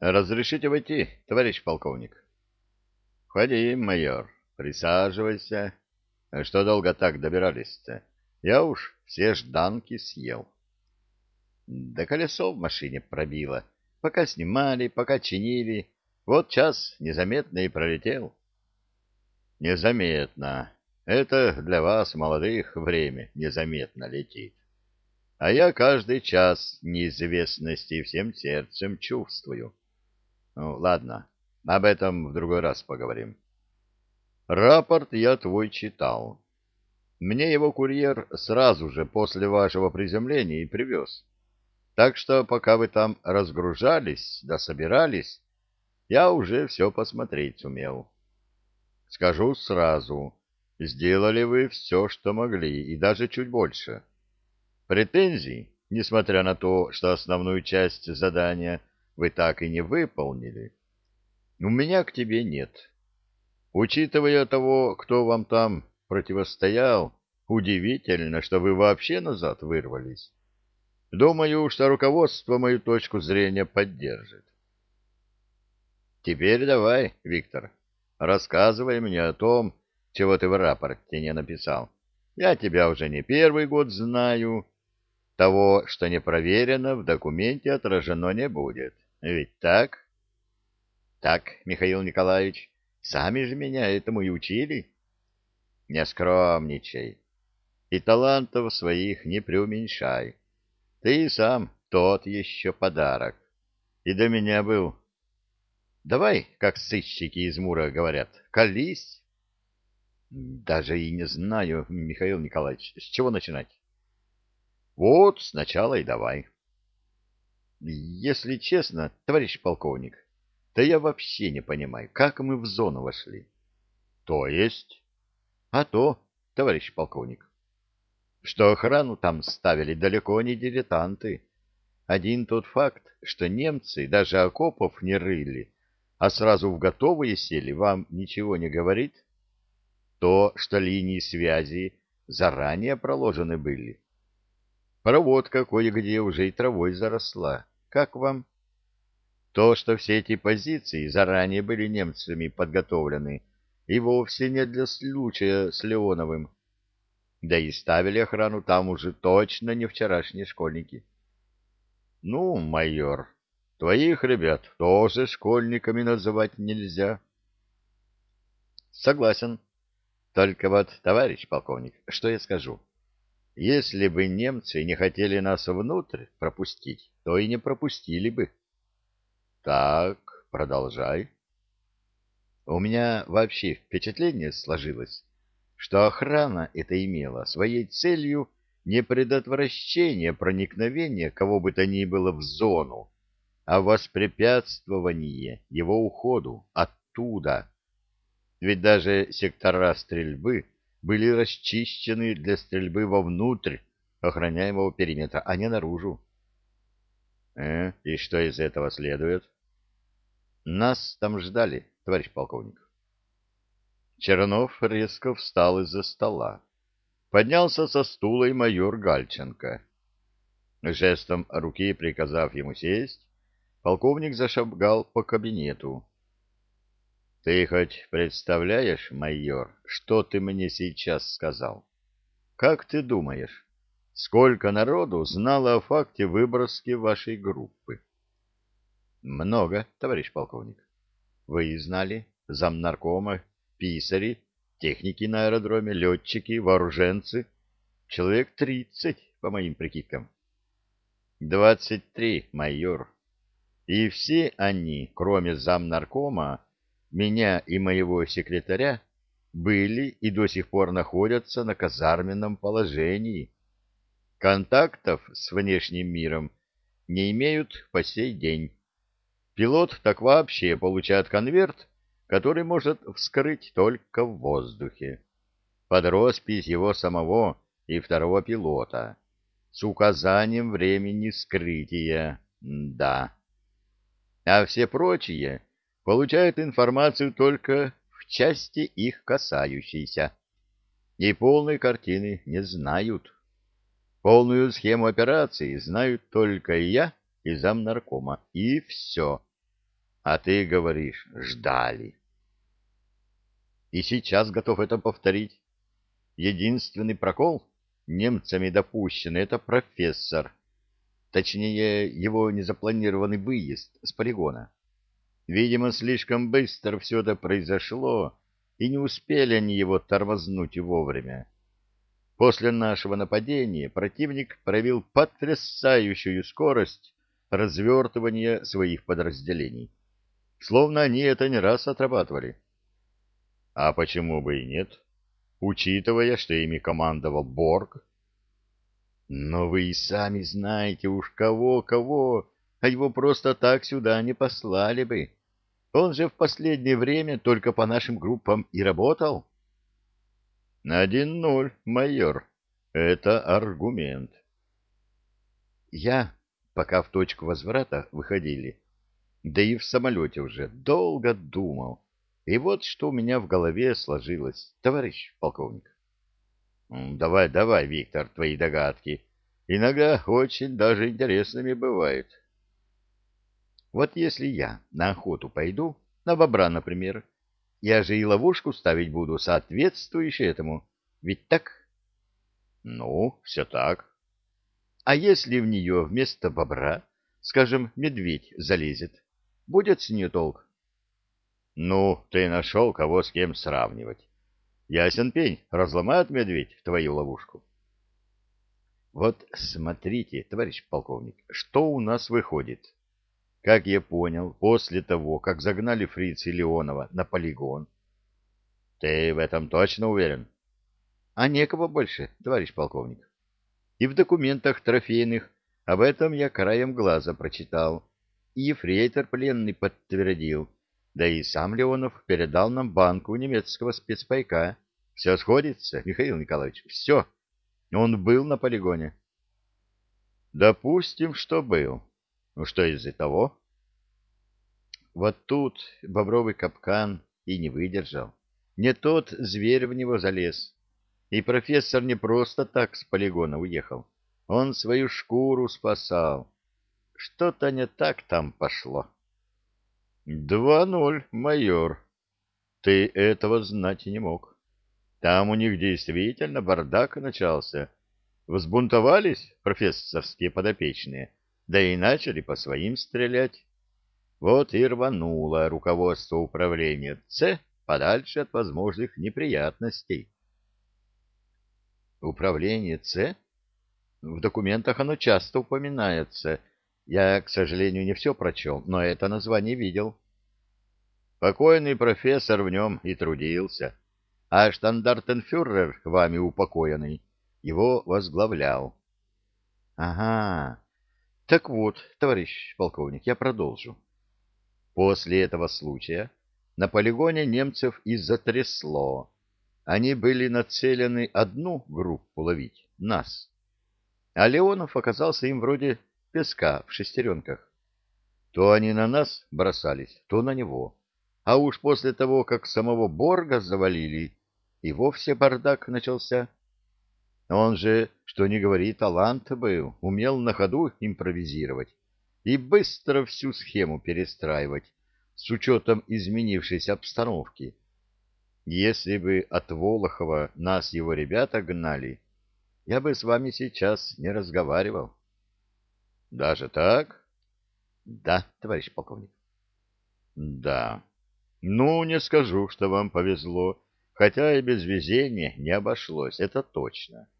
Разрешите войти, товарищ полковник? Входи, майор, присаживайся. Что долго так добирались-то? Я уж все жданки съел. Да колесо в машине пробило. Пока снимали, пока чинили. Вот час незаметно и пролетел. Незаметно. Это для вас, молодых, время незаметно летит. А я каждый час неизвестности всем сердцем чувствую. Ну, ладно, об этом в другой раз поговорим. Рапорт я твой читал. Мне его курьер сразу же после вашего приземления и привез. Так что пока вы там разгружались да собирались, я уже все посмотреть сумел. Скажу сразу, сделали вы все, что могли, и даже чуть больше. Претензий, несмотря на то, что основную часть задания вы так и не выполнили, у меня к тебе нет. Учитывая того, кто вам там противостоял, удивительно, что вы вообще назад вырвались. Думаю, что руководство мою точку зрения поддержит. Теперь давай, Виктор, рассказывай мне о том, чего ты в рапорте не написал. Я тебя уже не первый год знаю. Того, что не проверено, в документе отражено не будет. Ведь так? Так, Михаил Николаевич, сами же меня этому и учили. Не скромничай. И талантов своих не преуменьшай. Ты сам тот еще подарок. И до меня был. Давай, как сыщики из Мура говорят, колись. Даже и не знаю, Михаил Николаевич, с чего начинать. Вот сначала и давай. Если честно, товарищ полковник, да я вообще не понимаю, как мы в зону вошли. То есть? А то, товарищ полковник, что охрану там ставили далеко не дилетанты. Один тот факт, что немцы даже окопов не рыли, а сразу в готовые сели, вам ничего не говорит? То, что линии связи заранее проложены были, Проводка кое-где уже и травой заросла. Как вам? То, что все эти позиции заранее были немцами подготовлены, и вовсе не для случая с Леоновым. Да и ставили охрану там уже точно не вчерашние школьники. Ну, майор, твоих ребят тоже школьниками называть нельзя. Согласен. Только вот, товарищ полковник, что я скажу? Если бы немцы не хотели нас внутрь пропустить, то и не пропустили бы. Так, продолжай. У меня вообще впечатление сложилось, что охрана это имела своей целью не предотвращение проникновения кого бы то ни было в зону, а воспрепятствование его уходу оттуда. Ведь даже сектора стрельбы — были расчищены для стрельбы вовнутрь охраняемого периметра, а не наружу. Э, и что из этого следует? Нас там ждали, товарищ полковник. Чернов резко встал из-за стола. Поднялся со стула и майор Гальченко. Жестом руки приказав ему сесть, полковник зашагал по кабинету, ты хоть представляешь, майор, что ты мне сейчас сказал? Как ты думаешь, сколько народу знало о факте выброски вашей группы? Много, товарищ полковник. Вы знали, замнаркома, писари, техники на аэродроме, летчики, вооруженцы. Человек тридцать, по моим прикидкам. Двадцать три, майор. И все они, кроме замнаркома, меня и моего секретаря были и до сих пор находятся на казарменном положении. Контактов с внешним миром не имеют по сей день. Пилот так вообще получает конверт, который может вскрыть только в воздухе. Под роспись его самого и второго пилота. С указанием времени скрытия. Да. А все прочие получают информацию только в части их касающейся, и полной картины не знают. Полную схему операции знают только я и замнаркома, и все. А ты говоришь, ждали. И сейчас готов это повторить. Единственный прокол, немцами допущенный, это профессор. Точнее, его незапланированный выезд с полигона. Видимо, слишком быстро все это произошло, и не успели они его тормознуть вовремя. После нашего нападения противник проявил потрясающую скорость развертывания своих подразделений. Словно они это не раз отрабатывали. А почему бы и нет? Учитывая, что ими командовал Борг. Но вы и сами знаете уж кого-кого, а его просто так сюда не послали бы. Он же в последнее время только по нашим группам и работал. Один ноль, майор. Это аргумент. Я, пока в точку возврата выходили, да и в самолете уже долго думал. И вот что у меня в голове сложилось, товарищ полковник. Давай, давай, Виктор, твои догадки. Иногда очень даже интересными бывают. Вот если я на охоту пойду, на бобра, например, я же и ловушку ставить буду, соответствующую этому. Ведь так? Ну, все так. А если в нее вместо бобра, скажем, медведь залезет, будет с нее толк? Ну, ты нашел, кого с кем сравнивать. Ясен пень, разломает медведь твою ловушку. Вот смотрите, товарищ полковник, что у нас выходит. Как я понял, после того, как загнали фрица Леонова на полигон... Ты в этом точно уверен? А некого больше, товарищ полковник. И в документах трофейных об этом я краем глаза прочитал. И ефрейтор пленный подтвердил. Да и сам Леонов передал нам банку немецкого спецпайка. Все сходится, Михаил Николаевич, все. Он был на полигоне. Допустим, что был. Ну что из-за того? Вот тут бобровый капкан и не выдержал. Не тот зверь в него залез. И профессор не просто так с полигона уехал. Он свою шкуру спасал. Что-то не так там пошло. Два ноль, майор. Ты этого знать не мог. Там у них действительно бардак начался. Взбунтовались профессорские подопечные да и начали по своим стрелять. Вот и рвануло руководство управления Ц подальше от возможных неприятностей. Управление Ц? В документах оно часто упоминается. Я, к сожалению, не все прочел, но это название видел. Покойный профессор в нем и трудился, а штандартенфюрер, вами упокоенный, его возглавлял. — Ага, так вот, товарищ полковник, я продолжу. После этого случая на полигоне немцев и затрясло. Они были нацелены одну группу ловить, нас. А Леонов оказался им вроде песка в шестеренках. То они на нас бросались, то на него. А уж после того, как самого Борга завалили, и вовсе бардак начался. Он же, что ни говори, талант был, умел на ходу импровизировать и быстро всю схему перестраивать с учетом изменившейся обстановки. Если бы от Волохова нас его ребята гнали, я бы с вами сейчас не разговаривал. — Даже так? — Да, товарищ полковник. — Да. Ну, не скажу, что вам повезло, хотя и без везения не обошлось, это точно. —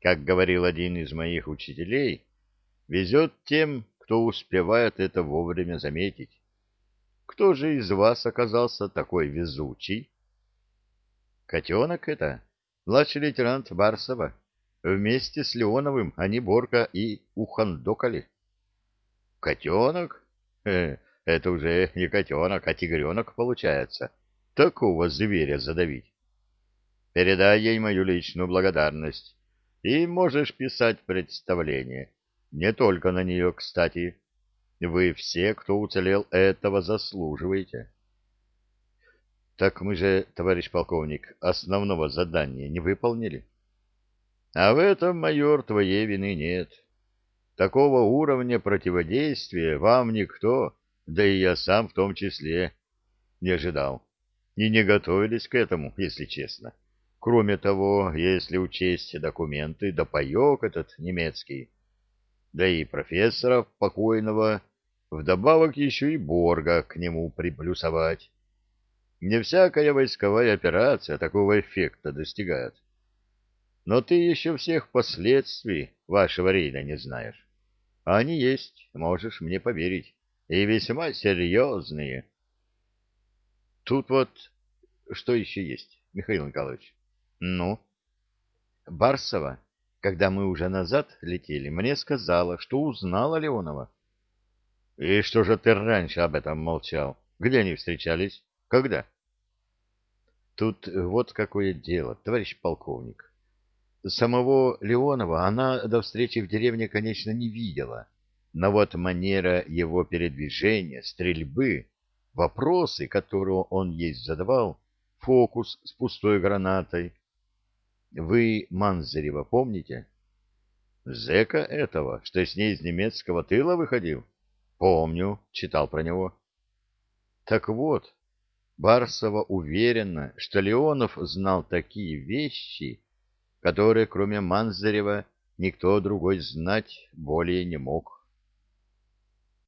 как говорил один из моих учителей, везет тем, кто успевает это вовремя заметить. Кто же из вас оказался такой везучий? Котенок это, младший лейтенант Барсова. Вместе с Леоновым они Борка и ухандокали. Котенок? Э, это уже не котенок, а тигренок получается. Такого зверя задавить. Передай ей мою личную благодарность и можешь писать представление. Не только на нее, кстати. Вы все, кто уцелел, этого заслуживаете. Так мы же, товарищ полковник, основного задания не выполнили. А в этом, майор, твоей вины нет. Такого уровня противодействия вам никто, да и я сам в том числе не ожидал. И не готовились к этому, если честно. Кроме того, если учесть документы, да паек этот немецкий, да и профессора покойного, вдобавок еще и Борга к нему приплюсовать. Не всякая войсковая операция такого эффекта достигает. Но ты еще всех последствий вашего рейда не знаешь. А они есть, можешь мне поверить, и весьма серьезные. Тут вот что еще есть, Михаил Николаевич? Ну? Барсова, когда мы уже назад летели, мне сказала, что узнала Леонова. И что же ты раньше об этом молчал? Где они встречались? Когда? Тут вот какое дело, товарищ полковник. Самого Леонова она до встречи в деревне, конечно, не видела, но вот манера его передвижения, стрельбы, вопросы, которые он ей задавал, фокус с пустой гранатой. Вы Манзарева помните? Зека этого, что с ней из немецкого тыла выходил? Помню, читал про него. Так вот, Барсова уверена, что Леонов знал такие вещи, которые, кроме Манзарева, никто другой знать более не мог.